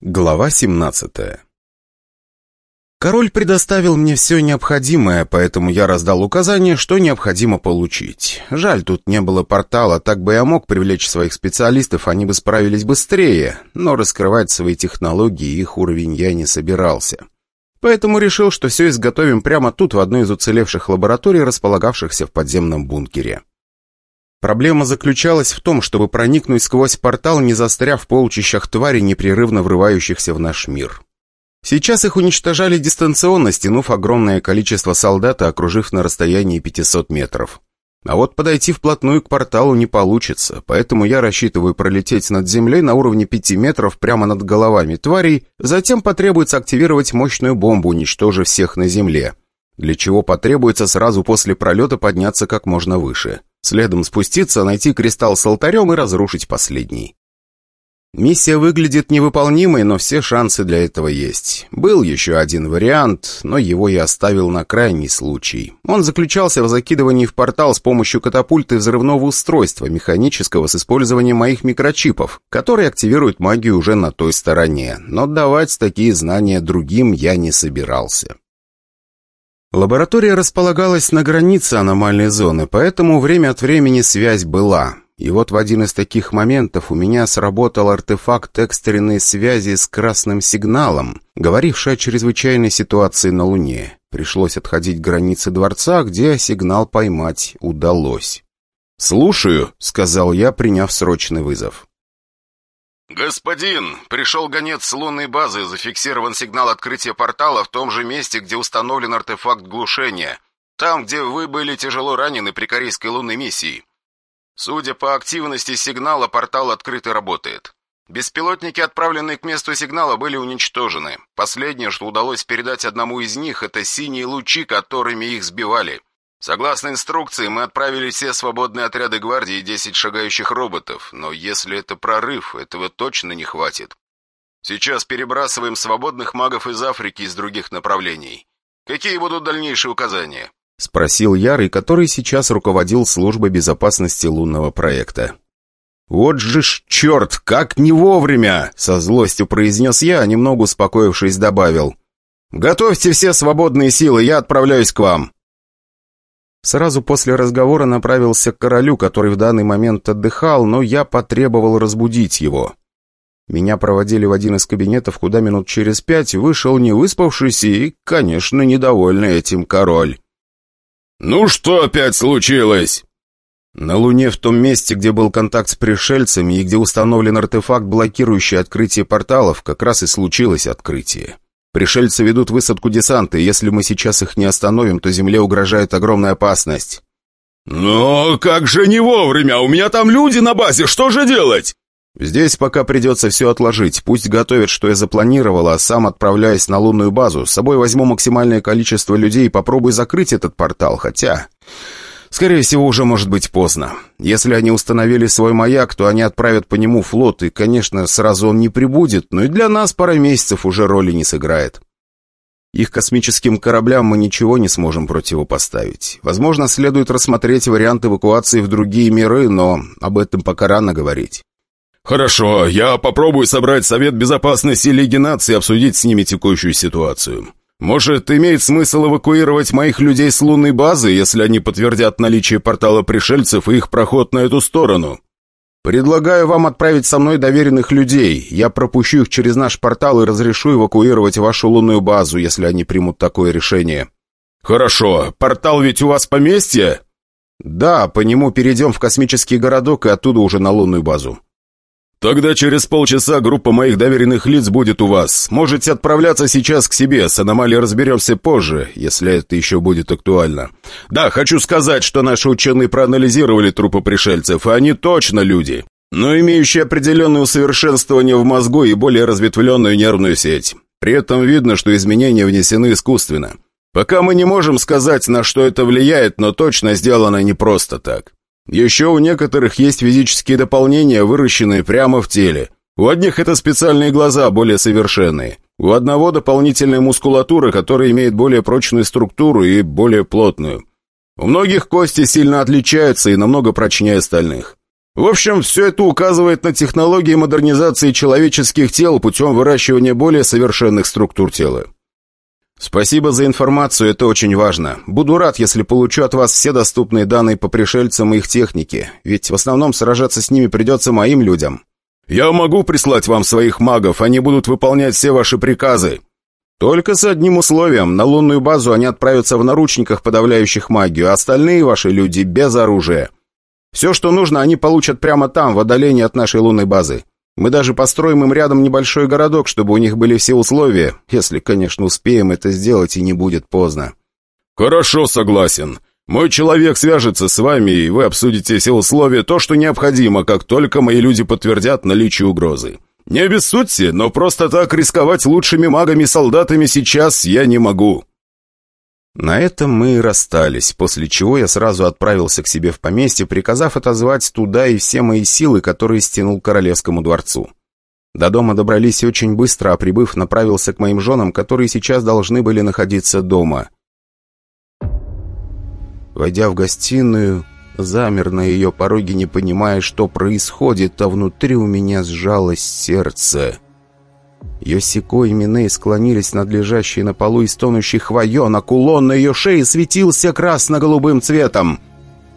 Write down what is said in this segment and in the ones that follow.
Глава 17 Король предоставил мне все необходимое, поэтому я раздал указание, что необходимо получить. Жаль, тут не было портала, так бы я мог привлечь своих специалистов, они бы справились быстрее, но раскрывать свои технологии и их уровень я не собирался. Поэтому решил, что все изготовим прямо тут, в одной из уцелевших лабораторий, располагавшихся в подземном бункере. Проблема заключалась в том, чтобы проникнуть сквозь портал, не застряв в полчищах тварей, непрерывно врывающихся в наш мир. Сейчас их уничтожали дистанционно, стянув огромное количество солдат и окружив на расстоянии 500 метров. А вот подойти вплотную к порталу не получится, поэтому я рассчитываю пролететь над землей на уровне 5 метров прямо над головами тварей, затем потребуется активировать мощную бомбу, уничтожив всех на земле, для чего потребуется сразу после пролета подняться как можно выше. Следом спуститься, найти кристалл с алтарем и разрушить последний. Миссия выглядит невыполнимой, но все шансы для этого есть. Был еще один вариант, но его я оставил на крайний случай. Он заключался в закидывании в портал с помощью катапульты взрывного устройства, механического с использованием моих микрочипов, которые активируют магию уже на той стороне. Но давать такие знания другим я не собирался. Лаборатория располагалась на границе аномальной зоны, поэтому время от времени связь была. И вот в один из таких моментов у меня сработал артефакт экстренной связи с красным сигналом, говоривший о чрезвычайной ситуации на Луне. Пришлось отходить к границе дворца, где сигнал поймать удалось. «Слушаю», — сказал я, приняв срочный вызов. «Господин, пришел гонец с лунной базы, зафиксирован сигнал открытия портала в том же месте, где установлен артефакт глушения. Там, где вы были тяжело ранены при корейской лунной миссии. Судя по активности сигнала, портал открыт и работает. Беспилотники, отправленные к месту сигнала, были уничтожены. Последнее, что удалось передать одному из них, это синие лучи, которыми их сбивали. Согласно инструкции, мы отправили все свободные отряды гвардии и 10 шагающих роботов, но если это прорыв, этого точно не хватит. Сейчас перебрасываем свободных магов из Африки из других направлений. Какие будут дальнейшие указания?» — спросил Ярый, который сейчас руководил службой безопасности лунного проекта. «Вот же ж черт, как не вовремя!» — со злостью произнес я, немного успокоившись, добавил. «Готовьте все свободные силы, я отправляюсь к вам». Сразу после разговора направился к королю, который в данный момент отдыхал, но я потребовал разбудить его. Меня проводили в один из кабинетов, куда минут через пять вышел не выспавшийся и, конечно, недовольный этим король. «Ну что опять случилось?» На Луне, в том месте, где был контакт с пришельцами и где установлен артефакт, блокирующий открытие порталов, как раз и случилось открытие. Пришельцы ведут высадку десанта, и если мы сейчас их не остановим, то Земле угрожает огромная опасность». «Но как же не вовремя? У меня там люди на базе, что же делать?» «Здесь пока придется все отложить. Пусть готовят, что я запланировал, а сам отправляюсь на лунную базу. С собой возьму максимальное количество людей и попробую закрыть этот портал, хотя...» Скорее всего, уже может быть поздно. Если они установили свой маяк, то они отправят по нему флот, и, конечно, сразу он не прибудет, но и для нас пара месяцев уже роли не сыграет. Их космическим кораблям мы ничего не сможем противопоставить. Возможно, следует рассмотреть вариант эвакуации в другие миры, но об этом пока рано говорить. «Хорошо, я попробую собрать Совет Безопасности Лиги Наций и обсудить с ними текущую ситуацию. Может, имеет смысл эвакуировать моих людей с лунной базы, если они подтвердят наличие портала пришельцев и их проход на эту сторону? Предлагаю вам отправить со мной доверенных людей. Я пропущу их через наш портал и разрешу эвакуировать вашу лунную базу, если они примут такое решение. Хорошо. Портал ведь у вас поместье? Да, по нему перейдем в космический городок и оттуда уже на лунную базу. «Тогда через полчаса группа моих доверенных лиц будет у вас. Можете отправляться сейчас к себе, с аномалией разберемся позже, если это еще будет актуально. Да, хочу сказать, что наши ученые проанализировали трупы пришельцев, и они точно люди, но имеющие определенное усовершенствование в мозгу и более разветвленную нервную сеть. При этом видно, что изменения внесены искусственно. Пока мы не можем сказать, на что это влияет, но точно сделано не просто так». Еще у некоторых есть физические дополнения, выращенные прямо в теле. У одних это специальные глаза, более совершенные. У одного дополнительная мускулатура, которая имеет более прочную структуру и более плотную. У многих кости сильно отличаются и намного прочнее остальных. В общем, все это указывает на технологии модернизации человеческих тел путем выращивания более совершенных структур тела. «Спасибо за информацию, это очень важно. Буду рад, если получу от вас все доступные данные по пришельцам и их технике, ведь в основном сражаться с ними придется моим людям». «Я могу прислать вам своих магов, они будут выполнять все ваши приказы». «Только с одним условием. На лунную базу они отправятся в наручниках, подавляющих магию, а остальные ваши люди без оружия. Все, что нужно, они получат прямо там, в отдалении от нашей лунной базы. Мы даже построим им рядом небольшой городок, чтобы у них были все условия, если, конечно, успеем это сделать и не будет поздно». «Хорошо, согласен. Мой человек свяжется с вами, и вы обсудите все условия, то, что необходимо, как только мои люди подтвердят наличие угрозы. Не обессудьте, но просто так рисковать лучшими магами и солдатами сейчас я не могу». На этом мы и расстались, после чего я сразу отправился к себе в поместье, приказав отозвать туда и все мои силы, которые стянул королевскому дворцу. До дома добрались очень быстро, а прибыв, направился к моим женам, которые сейчас должны были находиться дома. Войдя в гостиную, замер на ее пороге, не понимая, что происходит, а внутри у меня сжалось сердце. Йосико и Миней склонились над лежащей на полу истонущей хвоен, а кулон на ее шее светился красно-голубым цветом.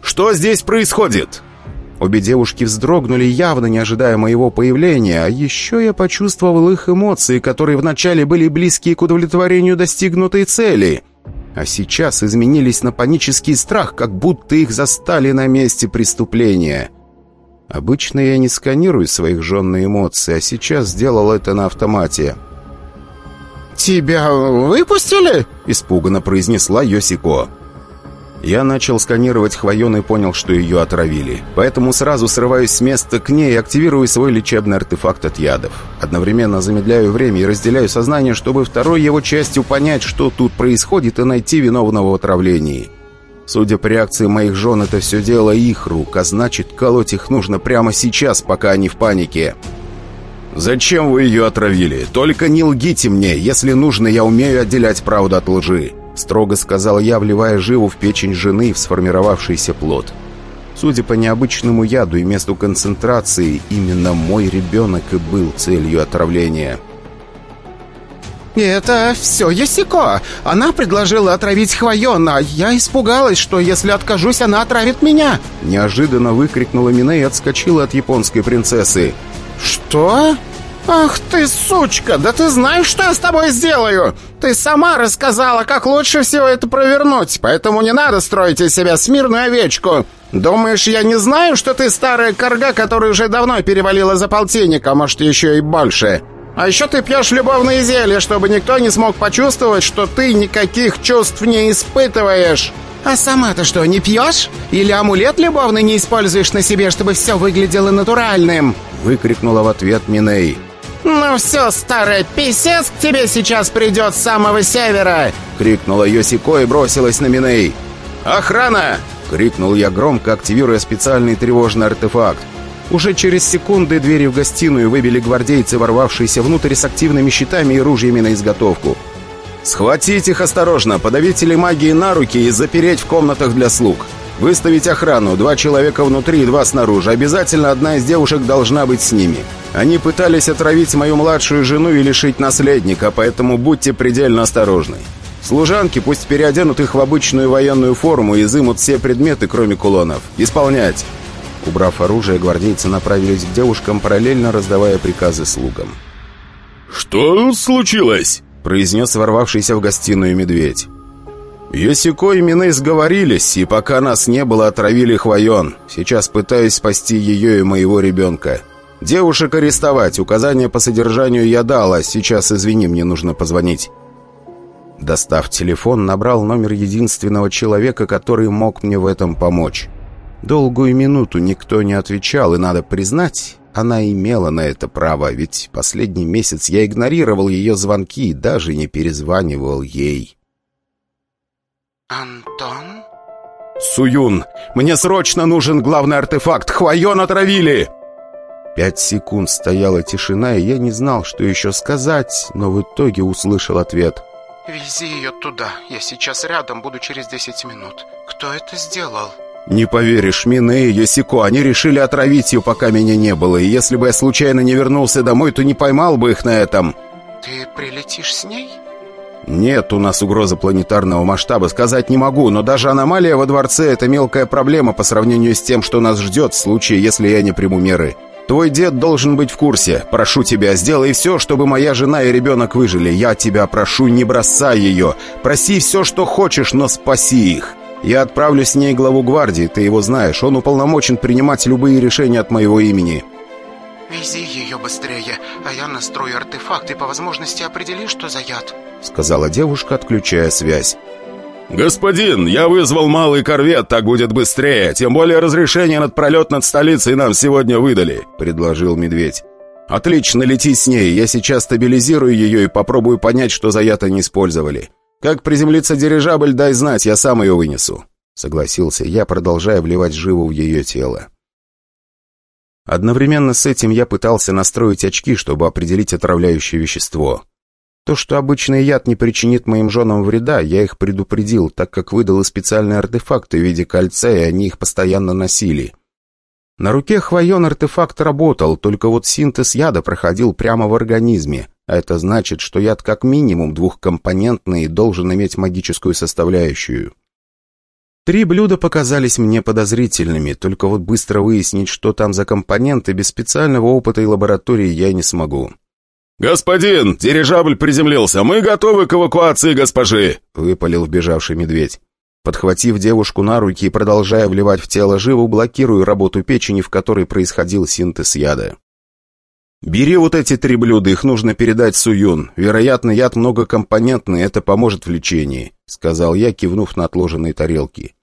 «Что здесь происходит?» Обе девушки вздрогнули, явно не ожидая моего появления, а еще я почувствовал их эмоции, которые вначале были близки к удовлетворению достигнутой цели, а сейчас изменились на панический страх, как будто их застали на месте преступления. Обычно я не сканирую своих жен на эмоции, а сейчас сделал это на автомате. «Тебя выпустили?» — испуганно произнесла Йосико. Я начал сканировать Хвоен и понял, что ее отравили. Поэтому сразу срываюсь с места к ней и активирую свой лечебный артефакт от ядов. Одновременно замедляю время и разделяю сознание, чтобы второй его частью понять, что тут происходит, и найти виновного в отравлении. Судя по реакции моих жен, это все дело их рук, а значит, колоть их нужно прямо сейчас, пока они в панике. «Зачем вы ее отравили? Только не лгите мне. Если нужно, я умею отделять правду от лжи», — строго сказал я, вливая живу в печень жены в сформировавшийся плод. Судя по необычному яду и месту концентрации, именно мой ребенок и был целью отравления. «Это все Ясико. Она предложила отравить Хвоен, а я испугалась, что если откажусь, она отравит меня!» Неожиданно выкрикнула Мина и отскочила от японской принцессы. «Что? Ах ты, сучка! Да ты знаешь, что я с тобой сделаю? Ты сама рассказала, как лучше всего это провернуть, поэтому не надо строить из себя смирную овечку. Думаешь, я не знаю, что ты старая корга, которая уже давно перевалила за полтинник, а может еще и больше?» А еще ты пьешь любовные зелья, чтобы никто не смог почувствовать, что ты никаких чувств не испытываешь. А сама-то что, не пьешь? Или амулет любовный не используешь на себе, чтобы все выглядело натуральным?» Выкрикнула в ответ Миней. «Ну все, старая писец к тебе сейчас придет с самого севера!» Крикнула Йосико и бросилась на Миней. «Охрана!» Крикнул я громко, активируя специальный тревожный артефакт. Уже через секунды двери в гостиную выбили гвардейцы, ворвавшиеся внутрь с активными щитами и ружьями на изготовку. «Схватить их осторожно, подавители магии на руки и запереть в комнатах для слуг. Выставить охрану, два человека внутри и два снаружи. Обязательно одна из девушек должна быть с ними. Они пытались отравить мою младшую жену и лишить наследника, поэтому будьте предельно осторожны. Служанки пусть переоденут их в обычную военную форму и изымут все предметы, кроме кулонов. Исполнять!» Убрав оружие, гвардейцы направились к девушкам, параллельно раздавая приказы слугам. «Что случилось?» — произнес ворвавшийся в гостиную медведь. «Йосико и Миней сговорились, и пока нас не было, отравили Хвоен. Сейчас пытаюсь спасти ее и моего ребенка. Девушек арестовать, указания по содержанию я дал, а сейчас, извини, мне нужно позвонить». Достав телефон, набрал номер единственного человека, который мог мне в этом помочь. Долгую минуту никто не отвечал, и, надо признать, она имела на это право, ведь последний месяц я игнорировал ее звонки и даже не перезванивал ей. «Антон?» «Суюн, мне срочно нужен главный артефакт! Хвоен отравили!» Пять секунд стояла тишина, и я не знал, что еще сказать, но в итоге услышал ответ. «Вези ее туда. Я сейчас рядом, буду через десять минут. Кто это сделал?» «Не поверишь, Мине и Йосико, они решили отравить ее, пока меня не было, и если бы я случайно не вернулся домой, то не поймал бы их на этом». «Ты прилетишь с ней?» «Нет у нас угрозы планетарного масштаба, сказать не могу, но даже аномалия во дворце — это мелкая проблема по сравнению с тем, что нас ждет в случае, если я не приму меры. Твой дед должен быть в курсе. Прошу тебя, сделай все, чтобы моя жена и ребенок выжили. Я тебя прошу, не бросай ее. Проси все, что хочешь, но спаси их. Я отправлю с ней главу гвардии, ты его знаешь. Он уполномочен принимать любые решения от моего имени». «Вези ее быстрее, а я настрою артефакт и по возможности определи, что за яд», — сказала девушка, отключая связь. «Господин, я вызвал малый корвет, так будет быстрее. Тем более разрешение над пролет над столицей нам сегодня выдали», — предложил медведь. «Отлично, лети с ней. Я сейчас стабилизирую ее и попробую понять, что за яд они использовали. Как приземлиться дирижабль, дай знать, я сам ее вынесу», — согласился я, продолжая вливать живу в ее тело. Одновременно с этим я пытался настроить очки, чтобы определить отравляющее вещество. То, что обычный яд не причинит моим женам вреда, я их предупредил, так как выдал и специальные артефакты в виде кольца, и они их постоянно носили. На руке Хвоен артефакт работал, только вот синтез яда проходил прямо в организме, это значит, что яд как минимум двухкомпонентный и должен иметь магическую составляющую. Три блюда показались мне подозрительными, только вот быстро выяснить, что там за компоненты, без специального опыта и лаборатории я не смогу. «Господин, дирижабль приземлился, мы готовы к эвакуации госпожи!» — выпалил вбежавший медведь. Подхватив девушку на руки и продолжая вливать в тело живу, блокирую работу печени, в которой происходил синтез яда. «Бери вот эти три блюда, их нужно передать Суюн. Вероятно, яд многокомпонентный, это поможет в лечении», — сказал я, кивнув на отложенные тарелки.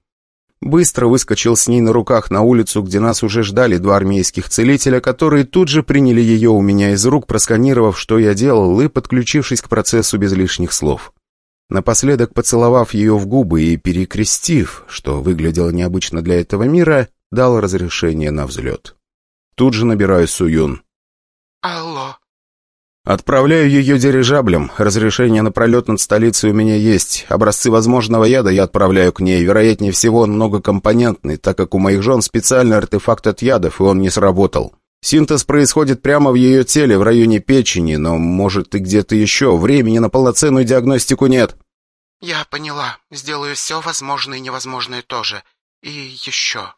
Быстро выскочил с ней на руках на улицу, где нас уже ждали два армейских целителя, которые тут же приняли ее у меня из рук, просканировав, что я делал, и подключившись к процессу без лишних слов. Напоследок поцеловав ее в губы и перекрестив, что выглядело необычно для этого мира, дал разрешение на взлет. Тут же набираю Суюн. «Алло». «Отправляю ее дирижаблем. Разрешение на пролет над столицей у меня есть. Образцы возможного яда я отправляю к ней. Вероятнее всего, он многокомпонентный, так как у моих жен специальный артефакт от ядов, и он не сработал. Синтез происходит прямо в ее теле, в районе печени, но, может, и где-то еще. Времени на полноценную диагностику нет». «Я поняла. Сделаю все возможное и невозможное тоже. И еще».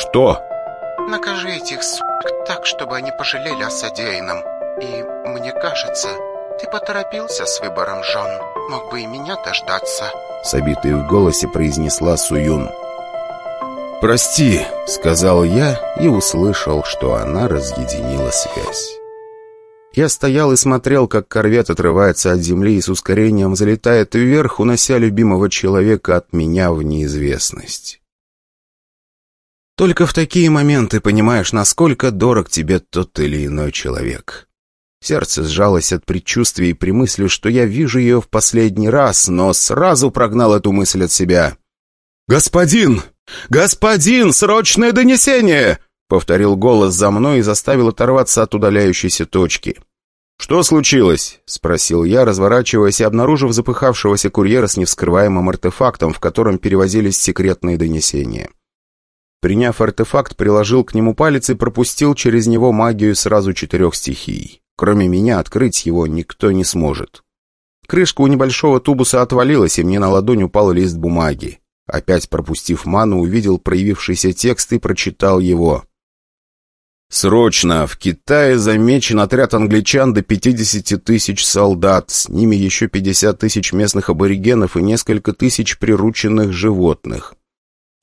«Что?» Накажи этих сук так, чтобы они пожалели о содеянном. И, мне кажется, ты поторопился с выбором жен. Мог бы и меня дождаться. С обитой в голосе произнесла Суюн. «Прости», — сказал я и услышал, что она разъединила связь. Я стоял и смотрел, как корвет отрывается от земли и с ускорением залетает вверх, унося любимого человека от меня в неизвестность. Только в такие моменты понимаешь, насколько дорог тебе тот или иной человек. Сердце сжалось от предчувствий при мысли, что я вижу ее в последний раз, но сразу прогнал эту мысль от себя. «Господин! Господин! Срочное донесение!» — повторил голос за мной и заставил оторваться от удаляющейся точки. «Что случилось?» — спросил я, разворачиваясь и обнаружив запыхавшегося курьера с невскрываемым артефактом, в котором перевозились секретные донесения. Приняв артефакт, приложил к нему палец и пропустил через него магию сразу четырех стихий. Кроме меня открыть его никто не сможет. Крышка у небольшого тубуса отвалилась, и мне на ладонь упал лист бумаги. Опять пропустив ману, увидел проявившийся текст и прочитал его. «Срочно! В Китае замечен отряд англичан до 50 тысяч солдат. С ними еще 50 тысяч местных аборигенов и несколько тысяч прирученных животных.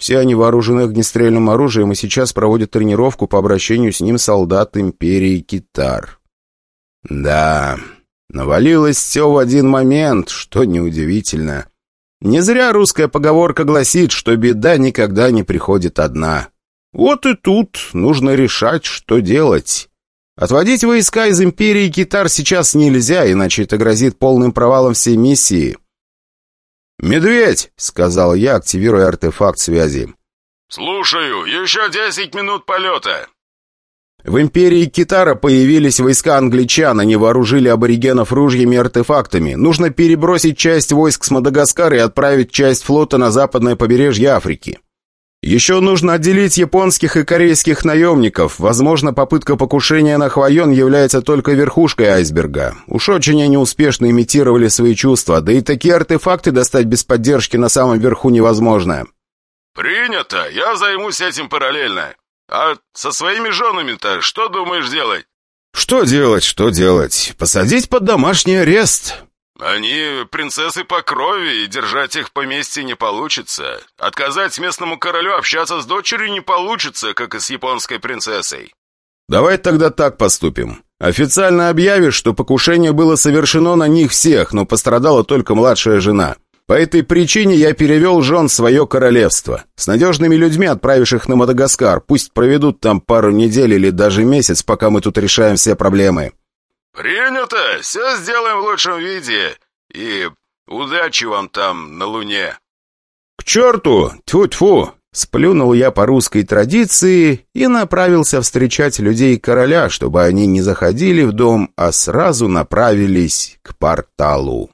Все они вооружены огнестрельным оружием и сейчас проводят тренировку по обращению с ним солдат Империи Китар. Да, навалилось все в один момент, что неудивительно. Не зря русская поговорка гласит, что беда никогда не приходит одна. Вот и тут нужно решать, что делать. Отводить войска из Империи Китар сейчас нельзя, иначе это грозит полным провалом всей миссии. «Медведь!» — сказал я, активируя артефакт связи. «Слушаю. Еще десять минут полета». В империи Китара появились войска англичан, они вооружили аборигенов ружьями и артефактами. Нужно перебросить часть войск с Мадагаскара и отправить часть флота на западное побережье Африки. Еще нужно отделить японских и корейских наемников. Возможно, попытка покушения на Хвоен является только верхушкой айсберга. Уж очень они успешно имитировали свои чувства, да и такие артефакты достать без поддержки на самом верху невозможно. «Принято! Я займусь этим параллельно. А со своими женами-то что думаешь делать?» «Что делать, что делать? Посадить под домашний арест!» «Они принцессы по крови, и держать их поместье не получится. Отказать местному королю общаться с дочерью не получится, как и с японской принцессой». «Давай тогда так поступим. Официально объявишь, что покушение было совершено на них всех, но пострадала только младшая жена. По этой причине я перевел жен в свое королевство. С надежными людьми отправишь их на Мадагаскар. Пусть проведут там пару недель или даже месяц, пока мы тут решаем все проблемы». «Принято! Все сделаем в лучшем виде. И удачи вам там, на Луне!» «К черту! Тьфу-тьфу!» Сплюнул я по русской традиции и направился встречать людей короля, чтобы они не заходили в дом, а сразу направились к порталу.